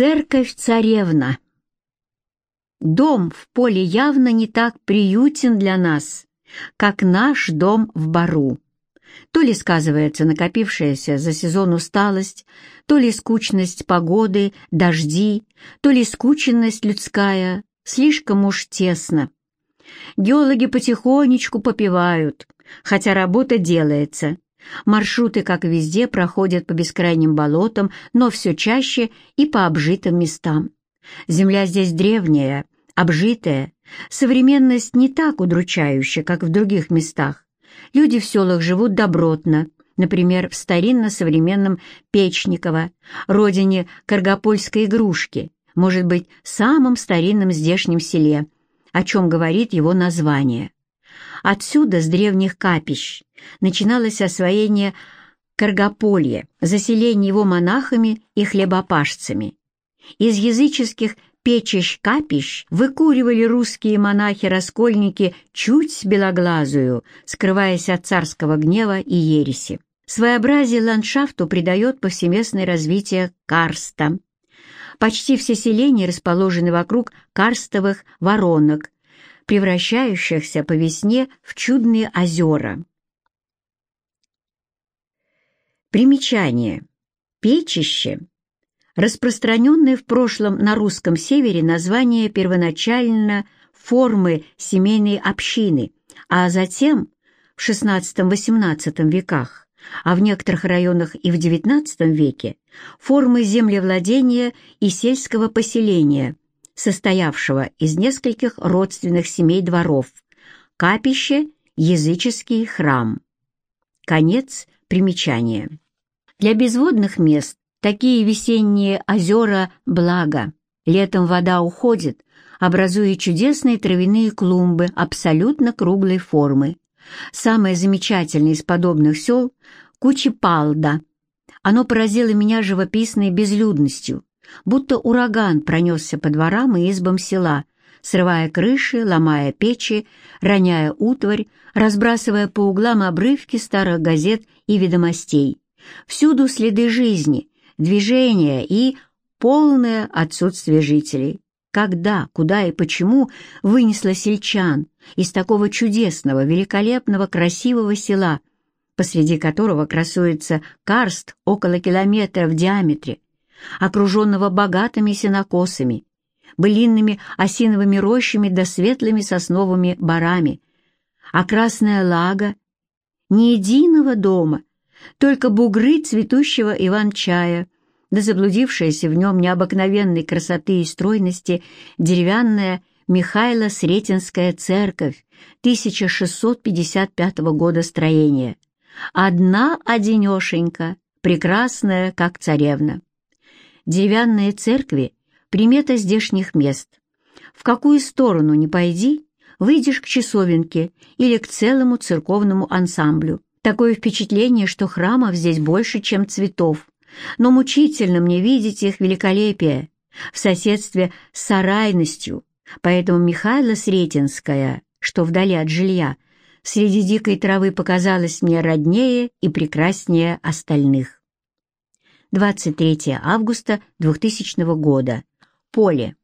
Церковь-царевна. Дом в поле явно не так приютен для нас, как наш дом в бару. То ли сказывается накопившаяся за сезон усталость, то ли скучность погоды, дожди, то ли скученность людская, слишком уж тесно. Геологи потихонечку попивают, хотя работа делается. Маршруты, как везде, проходят по бескрайним болотам, но все чаще и по обжитым местам. Земля здесь древняя, обжитая, современность не так удручающая, как в других местах. Люди в селах живут добротно, например, в старинно-современном Печниково, родине каргопольской игрушки, может быть, самом старинном здешнем селе, о чем говорит его название. Отсюда, с древних капищ, начиналось освоение Каргополья, заселение его монахами и хлебопашцами. Из языческих печищ-капищ выкуривали русские монахи-раскольники чуть белоглазую, скрываясь от царского гнева и ереси. Своеобразие ландшафту придает повсеместное развитие карста. Почти все селения расположены вокруг карстовых воронок, превращающихся по весне в чудные озера. Примечание. Печище – распространенное в прошлом на русском севере название первоначально формы семейной общины, а затем в XVI-XVIII веках, а в некоторых районах и в XIX веке формы землевладения и сельского поселения, состоявшего из нескольких родственных семей дворов, капище, языческий храм. Конец примечания. Для безводных мест такие весенние озера – благо. Летом вода уходит, образуя чудесные травяные клумбы абсолютно круглой формы. Самое замечательное из подобных сел – Кучипалда. Оно поразило меня живописной безлюдностью, будто ураган пронесся по дворам и избам села, срывая крыши, ломая печи, роняя утварь, разбрасывая по углам обрывки старых газет и ведомостей. Всюду следы жизни, движения и полное отсутствие жителей. Когда, куда и почему вынесло сельчан из такого чудесного, великолепного, красивого села, посреди которого красуется карст около километра в диаметре, окруженного богатыми сенокосами, былинными осиновыми рощами да светлыми сосновыми барами, а Красная Лага — ни единого дома, только бугры цветущего иван-чая, да заблудившаяся в нем необыкновенной красоты и стройности деревянная Михайло Сретенская церковь 1655 года строения. Одна одинешенька, прекрасная, как царевна. Деревянные церкви — примета здешних мест. В какую сторону ни пойди, выйдешь к часовенке или к целому церковному ансамблю. Такое впечатление, что храмов здесь больше, чем цветов. Но мучительно мне видеть их великолепие в соседстве с сарайностью, поэтому Михайло Сретенская, что вдали от жилья, среди дикой травы показалась мне роднее и прекраснее остальных. 23 августа 2000 года. Поле.